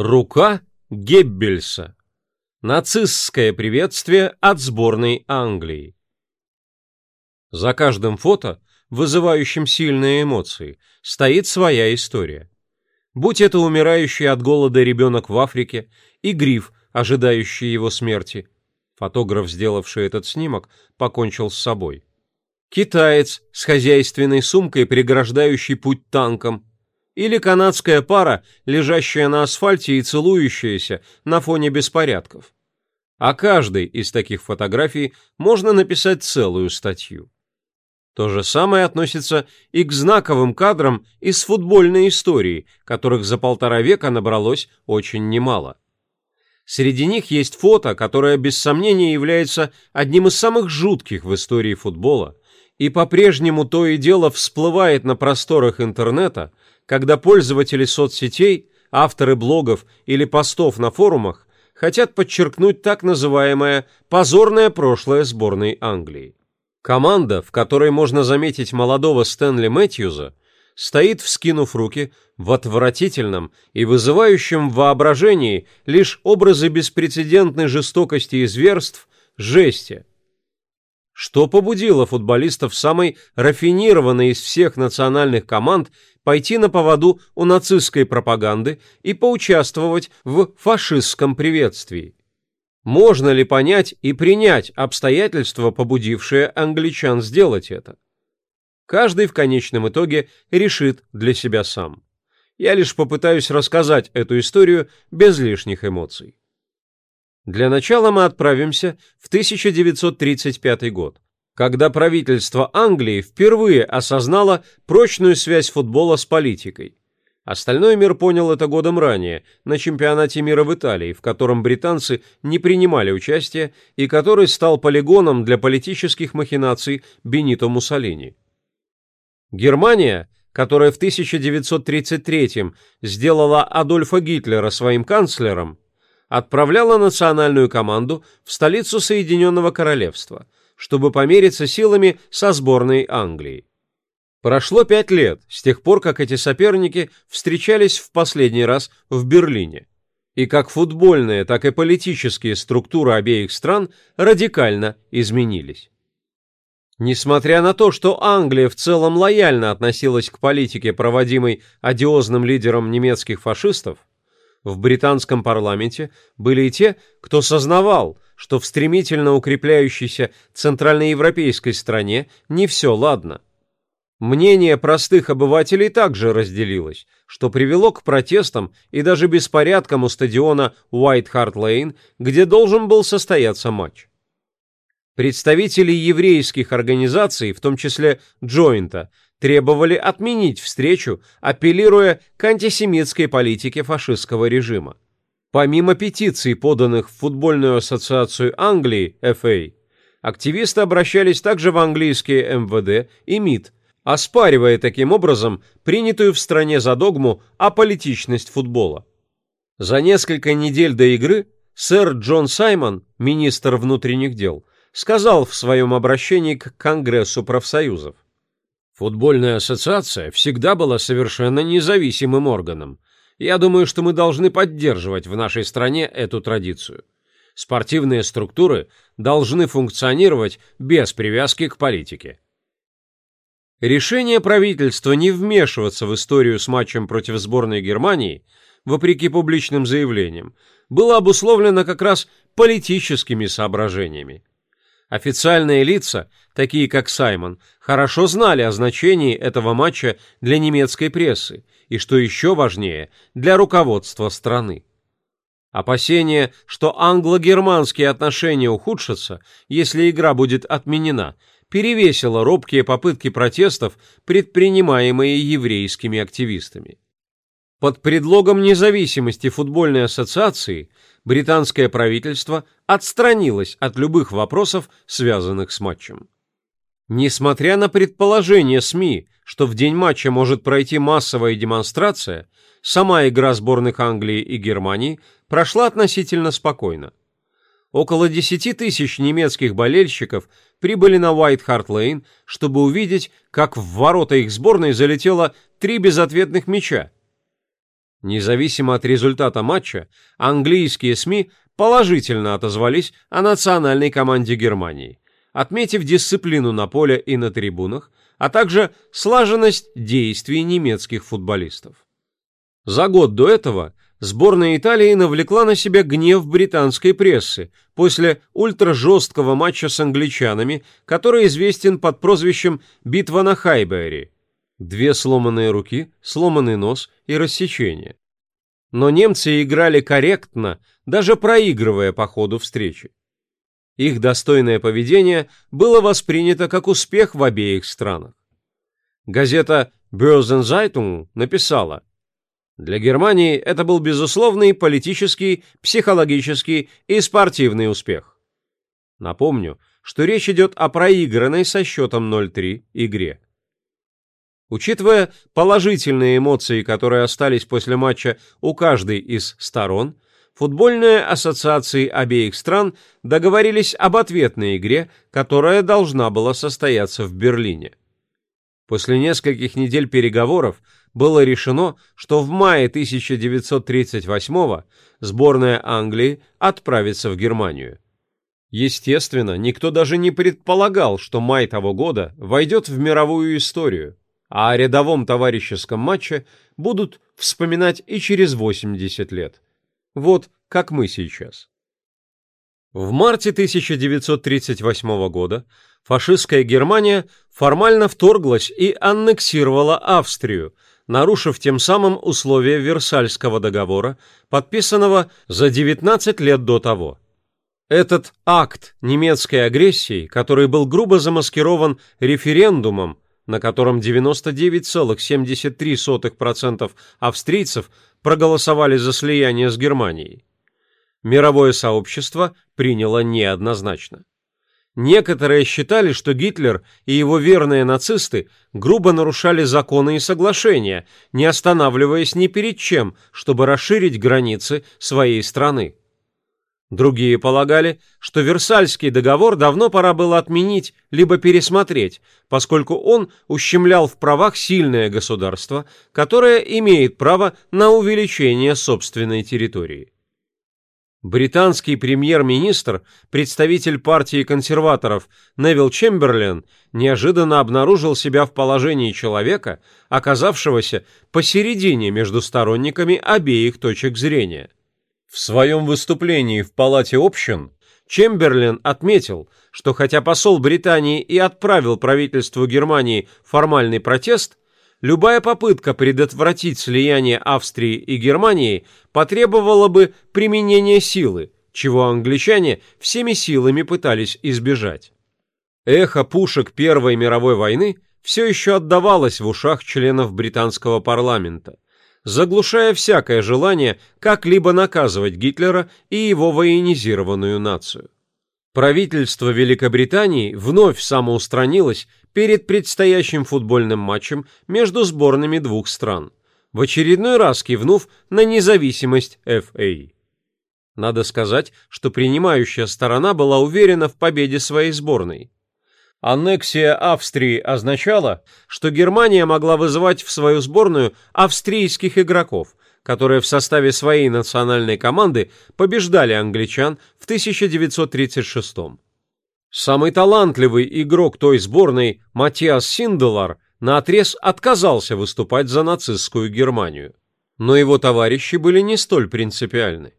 Рука Геббельса. Нацистское приветствие от сборной Англии. За каждым фото, вызывающим сильные эмоции, стоит своя история. Будь это умирающий от голода ребенок в Африке и гриф, ожидающий его смерти. Фотограф, сделавший этот снимок, покончил с собой. Китаец с хозяйственной сумкой, преграждающий путь танкам, или канадская пара, лежащая на асфальте и целующаяся на фоне беспорядков. О каждой из таких фотографий можно написать целую статью. То же самое относится и к знаковым кадрам из футбольной истории, которых за полтора века набралось очень немало. Среди них есть фото, которое без сомнения является одним из самых жутких в истории футбола, и по-прежнему то и дело всплывает на просторах интернета – когда пользователи соцсетей, авторы блогов или постов на форумах хотят подчеркнуть так называемое «позорное прошлое сборной Англии». Команда, в которой можно заметить молодого Стэнли Мэтьюза, стоит, вскинув руки, в отвратительном и вызывающем воображении лишь образы беспрецедентной жестокости и зверств, жести. Что побудило футболистов самой рафинированной из всех национальных команд пойти на поводу у нацистской пропаганды и поучаствовать в фашистском приветствии. Можно ли понять и принять обстоятельства, побудившие англичан сделать это? Каждый в конечном итоге решит для себя сам. Я лишь попытаюсь рассказать эту историю без лишних эмоций. Для начала мы отправимся в 1935 год, когда правительство Англии впервые осознало прочную связь футбола с политикой. Остальной мир понял это годом ранее, на чемпионате мира в Италии, в котором британцы не принимали участия и который стал полигоном для политических махинаций Бенито Муссолини. Германия, которая в 1933 сделала Адольфа Гитлера своим канцлером, отправляла национальную команду в столицу Соединенного Королевства – чтобы помериться силами со сборной Англии. Прошло пять лет с тех пор, как эти соперники встречались в последний раз в Берлине, и как футбольные, так и политические структуры обеих стран радикально изменились. Несмотря на то, что Англия в целом лояльно относилась к политике, проводимой одиозным лидером немецких фашистов, в британском парламенте были и те, кто сознавал, что в стремительно укрепляющейся центральноевропейской стране не все ладно. Мнение простых обывателей также разделилось, что привело к протестам и даже беспорядкам у стадиона White Hart Lane, где должен был состояться матч. Представители еврейских организаций, в том числе Джойнта, требовали отменить встречу, апеллируя к антисемитской политике фашистского режима. Помимо петиций, поданных в Футбольную ассоциацию Англии, FA, активисты обращались также в английские МВД и МИД, оспаривая таким образом принятую в стране за догму аполитичность футбола. За несколько недель до игры сэр Джон Саймон, министр внутренних дел, сказал в своем обращении к Конгрессу профсоюзов. Футбольная ассоциация всегда была совершенно независимым органом. Я думаю, что мы должны поддерживать в нашей стране эту традицию. Спортивные структуры должны функционировать без привязки к политике. Решение правительства не вмешиваться в историю с матчем против сборной Германии, вопреки публичным заявлениям, было обусловлено как раз политическими соображениями. Официальные лица, такие как Саймон, хорошо знали о значении этого матча для немецкой прессы и, что еще важнее, для руководства страны. Опасение, что англо-германские отношения ухудшатся, если игра будет отменена, перевесило робкие попытки протестов, предпринимаемые еврейскими активистами. Под предлогом независимости футбольной ассоциации британское правительство отстранилось от любых вопросов, связанных с матчем. Несмотря на предположение СМИ, что в день матча может пройти массовая демонстрация, сама игра сборных Англии и Германии прошла относительно спокойно. Около 10 тысяч немецких болельщиков прибыли на Lane, чтобы увидеть, как в ворота их сборной залетело три безответных мяча – Независимо от результата матча, английские СМИ положительно отозвались о национальной команде Германии, отметив дисциплину на поле и на трибунах, а также слаженность действий немецких футболистов. За год до этого сборная Италии навлекла на себя гнев британской прессы после ультражесткого матча с англичанами, который известен под прозвищем «Битва на Хайбери». Две сломанные руки, сломанный нос и рассечение. Но немцы играли корректно, даже проигрывая по ходу встречи. Их достойное поведение было воспринято как успех в обеих странах. Газета Börsenzeitung написала, для Германии это был безусловный политический, психологический и спортивный успех. Напомню, что речь идет о проигранной со счетом 0-3 игре. Учитывая положительные эмоции, которые остались после матча у каждой из сторон, футбольные ассоциации обеих стран договорились об ответной игре, которая должна была состояться в Берлине. После нескольких недель переговоров было решено, что в мае 1938 сборная Англии отправится в Германию. Естественно, никто даже не предполагал, что май того года войдет в мировую историю, а о рядовом товарищеском матче будут вспоминать и через 80 лет. Вот как мы сейчас. В марте 1938 года фашистская Германия формально вторглась и аннексировала Австрию, нарушив тем самым условия Версальского договора, подписанного за 19 лет до того. Этот акт немецкой агрессии, который был грубо замаскирован референдумом, на котором 99,73% австрийцев проголосовали за слияние с Германией, мировое сообщество приняло неоднозначно. Некоторые считали, что Гитлер и его верные нацисты грубо нарушали законы и соглашения, не останавливаясь ни перед чем, чтобы расширить границы своей страны. Другие полагали, что Версальский договор давно пора было отменить либо пересмотреть, поскольку он ущемлял в правах сильное государство, которое имеет право на увеличение собственной территории. Британский премьер-министр, представитель партии консерваторов Невил Чемберлен, неожиданно обнаружил себя в положении человека, оказавшегося посередине между сторонниками обеих точек зрения – в своем выступлении в Палате общин Чемберлен отметил, что хотя посол Британии и отправил правительству Германии формальный протест, любая попытка предотвратить слияние Австрии и Германии потребовала бы применения силы, чего англичане всеми силами пытались избежать. Эхо пушек Первой мировой войны все еще отдавалось в ушах членов британского парламента – заглушая всякое желание как-либо наказывать Гитлера и его военизированную нацию. Правительство Великобритании вновь самоустранилось перед предстоящим футбольным матчем между сборными двух стран, в очередной раз кивнув на независимость FA. Надо сказать, что принимающая сторона была уверена в победе своей сборной. Аннексия Австрии означала, что Германия могла вызывать в свою сборную австрийских игроков, которые в составе своей национальной команды побеждали англичан в 1936 -м. Самый талантливый игрок той сборной Матиас Синделар наотрез отказался выступать за нацистскую Германию. Но его товарищи были не столь принципиальны.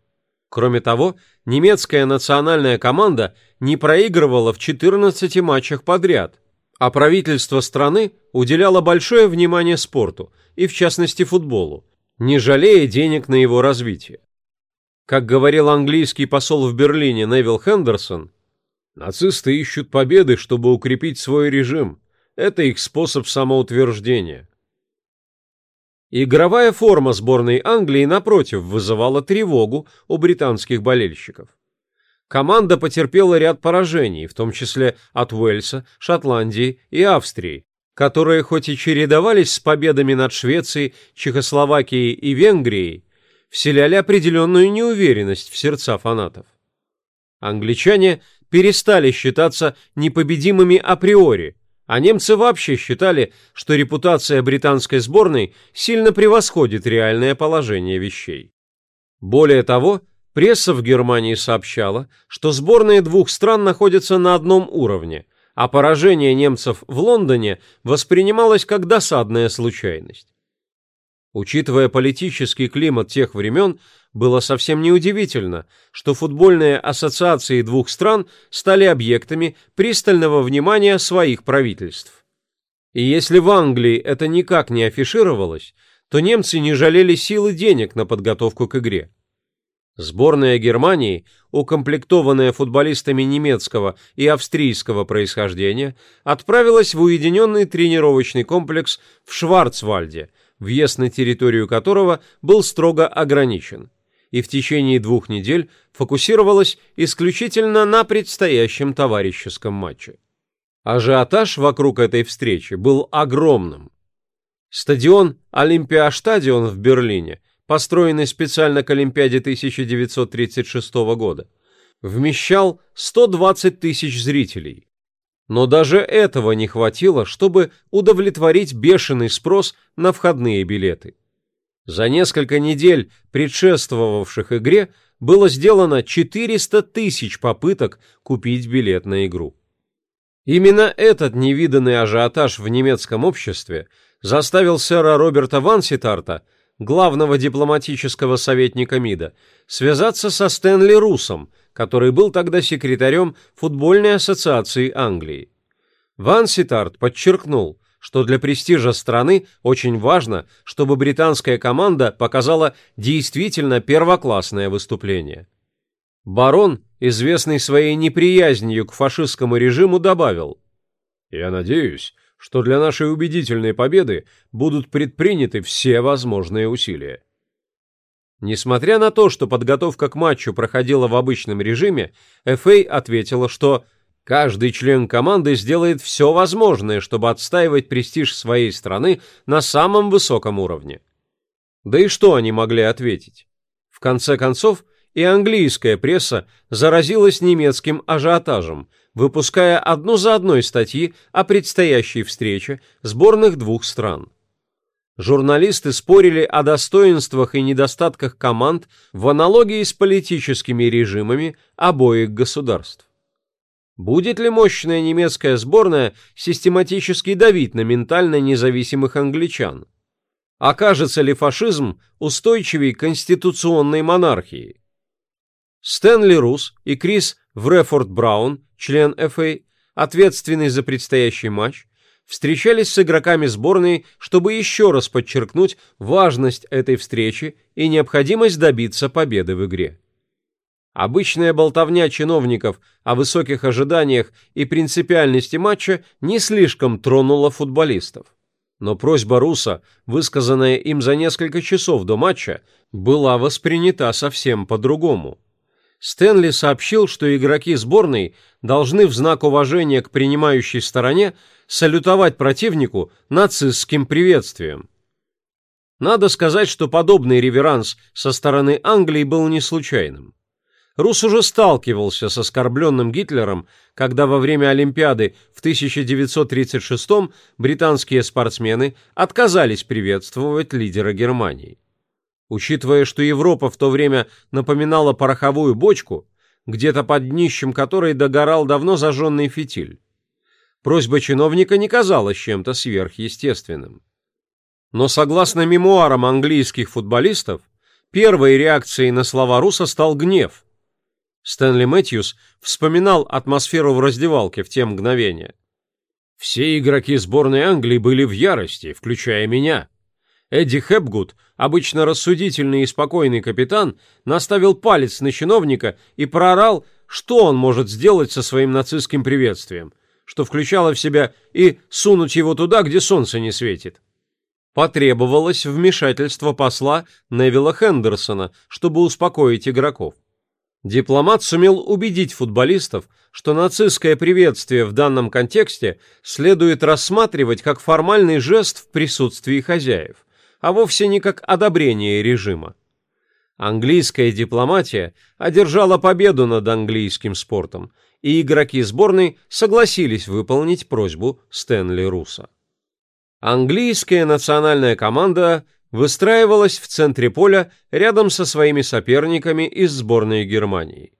Кроме того, немецкая национальная команда не проигрывала в 14 матчах подряд, а правительство страны уделяло большое внимание спорту, и в частности футболу, не жалея денег на его развитие. Как говорил английский посол в Берлине Невил Хендерсон, нацисты ищут победы, чтобы укрепить свой режим. Это их способ самоутверждения. Игровая форма сборной Англии, напротив, вызывала тревогу у британских болельщиков. Команда потерпела ряд поражений, в том числе от Уэльса, Шотландии и Австрии, которые хоть и чередовались с победами над Швецией, Чехословакией и Венгрией, вселяли определенную неуверенность в сердца фанатов. Англичане перестали считаться непобедимыми априори, А немцы вообще считали, что репутация британской сборной сильно превосходит реальное положение вещей. Более того, пресса в Германии сообщала, что сборные двух стран находятся на одном уровне, а поражение немцев в Лондоне воспринималось как досадная случайность. Учитывая политический климат тех времен, было совсем неудивительно, что футбольные ассоциации двух стран стали объектами пристального внимания своих правительств. И если в Англии это никак не афишировалось, то немцы не жалели сил и денег на подготовку к игре. Сборная Германии, укомплектованная футболистами немецкого и австрийского происхождения, отправилась в уединенный тренировочный комплекс в Шварцвальде, въезд на территорию которого был строго ограничен и в течение двух недель фокусировалась исключительно на предстоящем товарищеском матче. Ажиотаж вокруг этой встречи был огромным. Стадион Олимпиаштадион в Берлине, построенный специально к Олимпиаде 1936 года, вмещал 120 тысяч зрителей. Но даже этого не хватило, чтобы удовлетворить бешеный спрос на входные билеты. За несколько недель, предшествовавших игре, было сделано 400 тысяч попыток купить билет на игру. Именно этот невиданный ажиотаж в немецком обществе заставил сэра Роберта Ванситарта, главного дипломатического советника МИДа, связаться со Стэнли Русом, который был тогда секретарем футбольной ассоциации Англии. Ванситарт подчеркнул, что для престижа страны очень важно, чтобы британская команда показала действительно первоклассное выступление. Барон, известный своей неприязнью к фашистскому режиму, добавил «Я надеюсь, что для нашей убедительной победы будут предприняты все возможные усилия». Несмотря на то, что подготовка к матчу проходила в обычном режиме, ФА ответила, что Каждый член команды сделает все возможное, чтобы отстаивать престиж своей страны на самом высоком уровне. Да и что они могли ответить? В конце концов, и английская пресса заразилась немецким ажиотажем, выпуская одну за одной статьи о предстоящей встрече сборных двух стран. Журналисты спорили о достоинствах и недостатках команд в аналогии с политическими режимами обоих государств. Будет ли мощная немецкая сборная систематически давить на ментально независимых англичан? Окажется ли фашизм устойчивей конституционной монархии? Стэнли Рус и Крис Врефорд Браун, член ФА, ответственный за предстоящий матч, встречались с игроками сборной, чтобы еще раз подчеркнуть важность этой встречи и необходимость добиться победы в игре. Обычная болтовня чиновников о высоких ожиданиях и принципиальности матча не слишком тронула футболистов. Но просьба Руса, высказанная им за несколько часов до матча, была воспринята совсем по-другому. Стэнли сообщил, что игроки сборной должны в знак уважения к принимающей стороне салютовать противнику нацистским приветствием. Надо сказать, что подобный реверанс со стороны Англии был не случайным. Рус уже сталкивался с оскорбленным Гитлером, когда во время Олимпиады в 1936 британские спортсмены отказались приветствовать лидера Германии. Учитывая, что Европа в то время напоминала пороховую бочку, где-то под днищем которой догорал давно зажженный фитиль, просьба чиновника не казалась чем-то сверхъестественным. Но согласно мемуарам английских футболистов, первой реакцией на слова Руса стал гнев – Стэнли Мэтьюс вспоминал атмосферу в раздевалке в те мгновения. Все игроки сборной Англии были в ярости, включая меня. Эдди Хэпгуд, обычно рассудительный и спокойный капитан, наставил палец на чиновника и проорал, что он может сделать со своим нацистским приветствием, что включало в себя и сунуть его туда, где солнце не светит. Потребовалось вмешательство посла Невилла Хендерсона, чтобы успокоить игроков. Дипломат сумел убедить футболистов, что нацистское приветствие в данном контексте следует рассматривать как формальный жест в присутствии хозяев, а вовсе не как одобрение режима. Английская дипломатия одержала победу над английским спортом, и игроки сборной согласились выполнить просьбу Стэнли Руса. Английская национальная команда выстраивалась в центре поля рядом со своими соперниками из сборной Германии.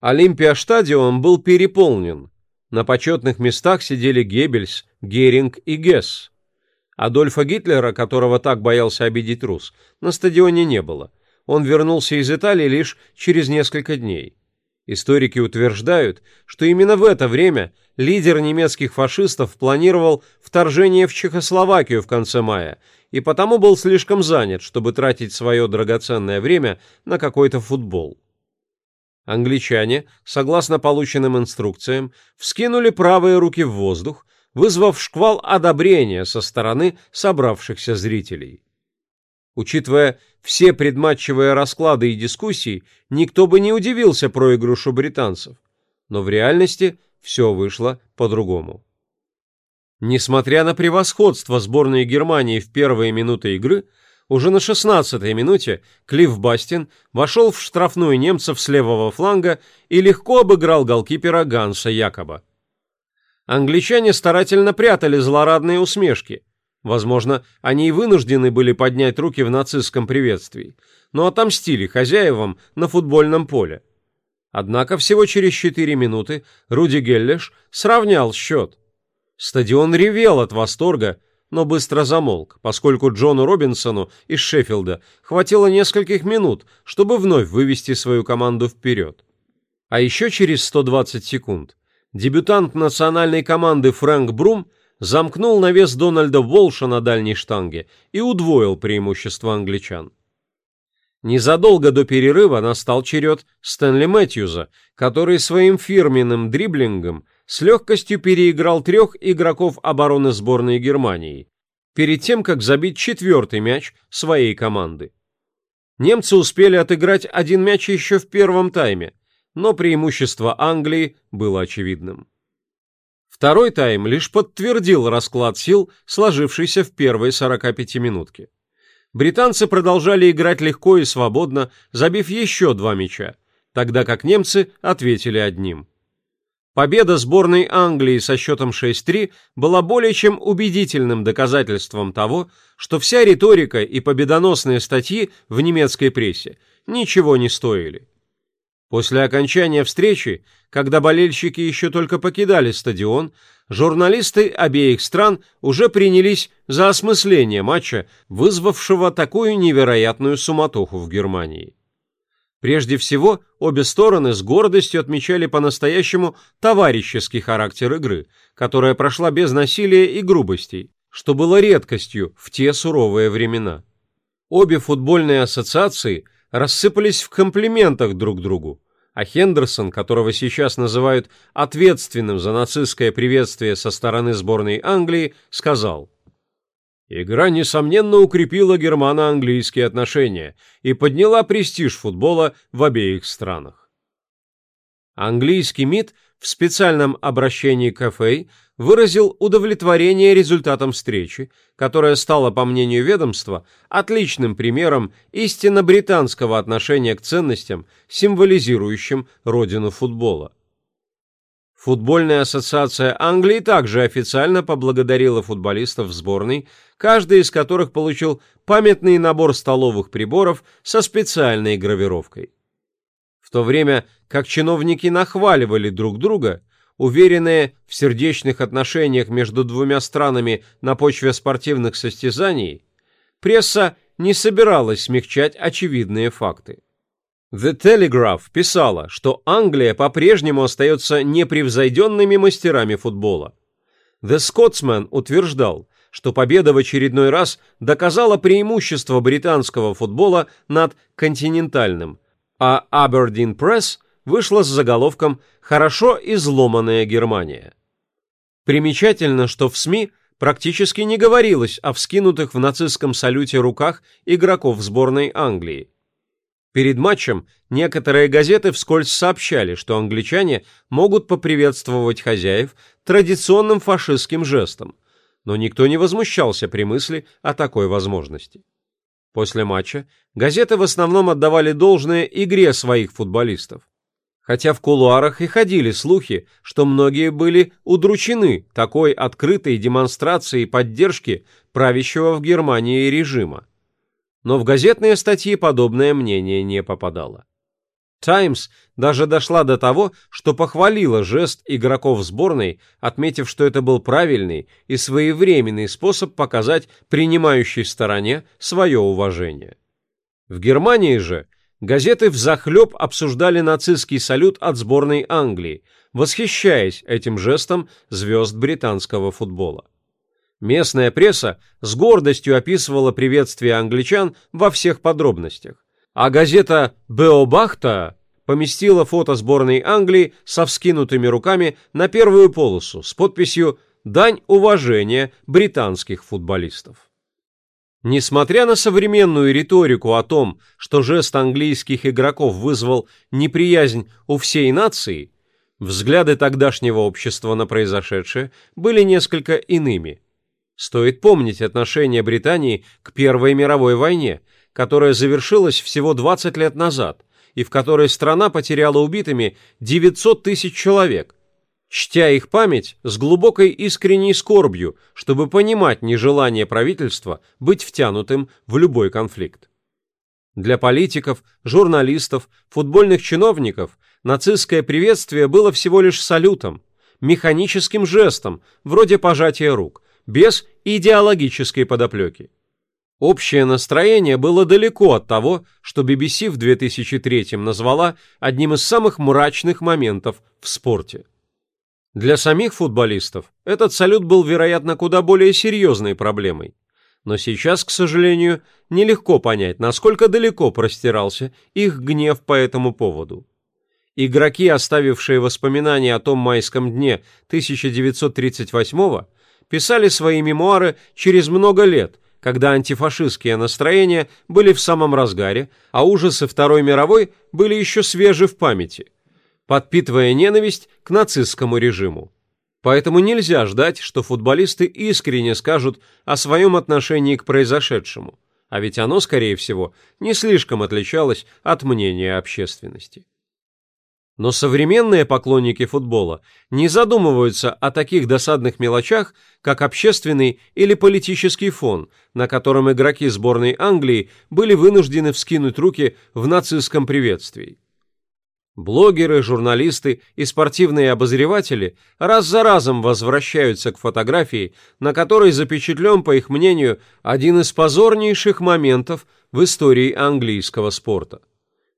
Олимпиа-стадион был переполнен. На почетных местах сидели Геббельс, Геринг и Гесс. Адольфа Гитлера, которого так боялся обидеть Рус, на стадионе не было. Он вернулся из Италии лишь через несколько дней. Историки утверждают, что именно в это время лидер немецких фашистов планировал вторжение в Чехословакию в конце мая и потому был слишком занят, чтобы тратить свое драгоценное время на какой-то футбол. Англичане, согласно полученным инструкциям, вскинули правые руки в воздух, вызвав шквал одобрения со стороны собравшихся зрителей. Учитывая все предматчевые расклады и дискуссии, никто бы не удивился проигрышу британцев. Но в реальности все вышло по-другому. Несмотря на превосходство сборной Германии в первые минуты игры, уже на 16-й минуте Клифф Бастин вошел в штрафную немцев с левого фланга и легко обыграл голкипера Ганса Якоба. Англичане старательно прятали злорадные усмешки – Возможно, они и вынуждены были поднять руки в нацистском приветствии, но отомстили хозяевам на футбольном поле. Однако всего через 4 минуты Руди Геллеш сравнял счет. Стадион ревел от восторга, но быстро замолк, поскольку Джону Робинсону из Шеффилда хватило нескольких минут, чтобы вновь вывести свою команду вперед. А еще через 120 секунд дебютант национальной команды Фрэнк Брум замкнул навес Дональда Волша на дальней штанге и удвоил преимущество англичан. Незадолго до перерыва настал черед Стэнли Мэтьюза, который своим фирменным дриблингом с легкостью переиграл трех игроков обороны сборной Германии, перед тем, как забить четвертый мяч своей команды. Немцы успели отыграть один мяч еще в первом тайме, но преимущество Англии было очевидным. Второй тайм лишь подтвердил расклад сил, сложившийся в первой 45 минутке. Британцы продолжали играть легко и свободно, забив еще два мяча, тогда как немцы ответили одним. Победа сборной Англии со счетом 6-3 была более чем убедительным доказательством того, что вся риторика и победоносные статьи в немецкой прессе ничего не стоили. После окончания встречи, когда болельщики еще только покидали стадион, журналисты обеих стран уже принялись за осмысление матча, вызвавшего такую невероятную суматоху в Германии. Прежде всего, обе стороны с гордостью отмечали по-настоящему товарищеский характер игры, которая прошла без насилия и грубостей, что было редкостью в те суровые времена. Обе футбольные ассоциации – рассыпались в комплиментах друг другу, а Хендерсон, которого сейчас называют ответственным за нацистское приветствие со стороны сборной Англии, сказал «Игра, несомненно, укрепила германо-английские отношения и подняла престиж футбола в обеих странах». Английский МИД в специальном обращении к ФА выразил удовлетворение результатом встречи, которая стала, по мнению ведомства, отличным примером истинно британского отношения к ценностям, символизирующим родину футбола. Футбольная ассоциация Англии также официально поблагодарила футболистов сборной, каждый из которых получил памятный набор столовых приборов со специальной гравировкой. В то время как чиновники нахваливали друг друга, уверенные в сердечных отношениях между двумя странами на почве спортивных состязаний, пресса не собиралась смягчать очевидные факты. The Telegraph писала, что Англия по-прежнему остается непревзойденными мастерами футбола. The Scotsman утверждал, что победа в очередной раз доказала преимущество британского футбола над континентальным, а Aberdeen Press вышла с заголовком «Хорошо изломанная Германия». Примечательно, что в СМИ практически не говорилось о вскинутых в нацистском салюте руках игроков сборной Англии. Перед матчем некоторые газеты вскользь сообщали, что англичане могут поприветствовать хозяев традиционным фашистским жестом, но никто не возмущался при мысли о такой возможности. После матча газеты в основном отдавали должное игре своих футболистов. Хотя в кулуарах и ходили слухи, что многие были удручены такой открытой демонстрацией поддержки правящего в Германии режима. Но в газетные статьи подобное мнение не попадало. «Таймс» даже дошла до того, что похвалила жест игроков сборной, отметив, что это был правильный и своевременный способ показать принимающей стороне свое уважение. В Германии же газеты взахлеб обсуждали нацистский салют от сборной Англии, восхищаясь этим жестом звезд британского футбола. Местная пресса с гордостью описывала приветствие англичан во всех подробностях а газета «Беобахта» поместила фото сборной Англии со вскинутыми руками на первую полосу с подписью «Дань уважения британских футболистов». Несмотря на современную риторику о том, что жест английских игроков вызвал неприязнь у всей нации, взгляды тогдашнего общества на произошедшее были несколько иными. Стоит помнить отношение Британии к Первой мировой войне – которая завершилась всего 20 лет назад и в которой страна потеряла убитыми 900 тысяч человек, чтя их память с глубокой искренней скорбью, чтобы понимать нежелание правительства быть втянутым в любой конфликт. Для политиков, журналистов, футбольных чиновников нацистское приветствие было всего лишь салютом, механическим жестом, вроде пожатия рук, без идеологической подоплеки. Общее настроение было далеко от того, что BBC в 2003 назвала одним из самых мрачных моментов в спорте. Для самих футболистов этот салют был, вероятно, куда более серьезной проблемой. Но сейчас, к сожалению, нелегко понять, насколько далеко простирался их гнев по этому поводу. Игроки, оставившие воспоминания о том майском дне 1938 писали свои мемуары через много лет – когда антифашистские настроения были в самом разгаре, а ужасы Второй мировой были еще свежи в памяти, подпитывая ненависть к нацистскому режиму. Поэтому нельзя ждать, что футболисты искренне скажут о своем отношении к произошедшему, а ведь оно, скорее всего, не слишком отличалось от мнения общественности. Но современные поклонники футбола не задумываются о таких досадных мелочах, как общественный или политический фон, на котором игроки сборной Англии были вынуждены вскинуть руки в нацистском приветствии. Блогеры, журналисты и спортивные обозреватели раз за разом возвращаются к фотографии, на которой запечатлен, по их мнению, один из позорнейших моментов в истории английского спорта.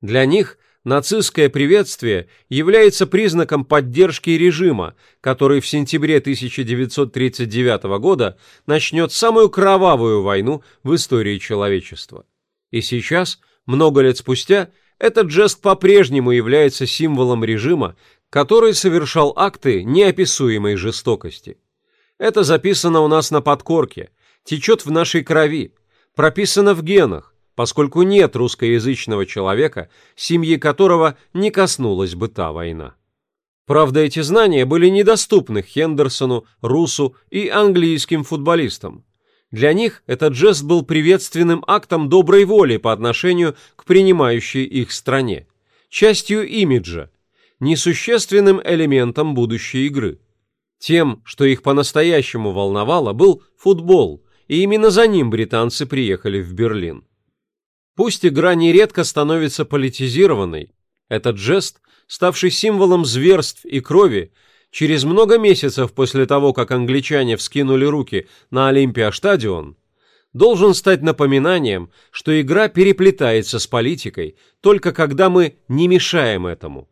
Для них – нацистское приветствие является признаком поддержки режима, который в сентябре 1939 года начнет самую кровавую войну в истории человечества. И сейчас, много лет спустя, этот жест по-прежнему является символом режима, который совершал акты неописуемой жестокости. Это записано у нас на подкорке, течет в нашей крови, прописано в генах, поскольку нет русскоязычного человека, семьи которого не коснулась бы та война. Правда, эти знания были недоступны Хендерсону, Русу и английским футболистам. Для них этот жест был приветственным актом доброй воли по отношению к принимающей их стране, частью имиджа, несущественным элементом будущей игры. Тем, что их по-настоящему волновало, был футбол, и именно за ним британцы приехали в Берлин. Пусть игра нередко становится политизированной, этот жест, ставший символом зверств и крови, через много месяцев после того, как англичане вскинули руки на Олимпиа-стадион, должен стать напоминанием, что игра переплетается с политикой только когда мы не мешаем этому.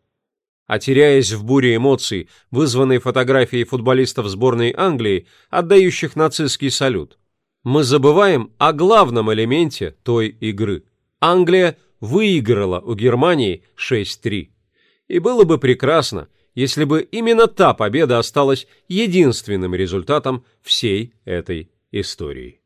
А теряясь в буре эмоций, вызванной фотографией футболистов сборной Англии, отдающих нацистский салют, мы забываем о главном элементе той игры – Англия выиграла у Германии 6-3. И было бы прекрасно, если бы именно та победа осталась единственным результатом всей этой истории.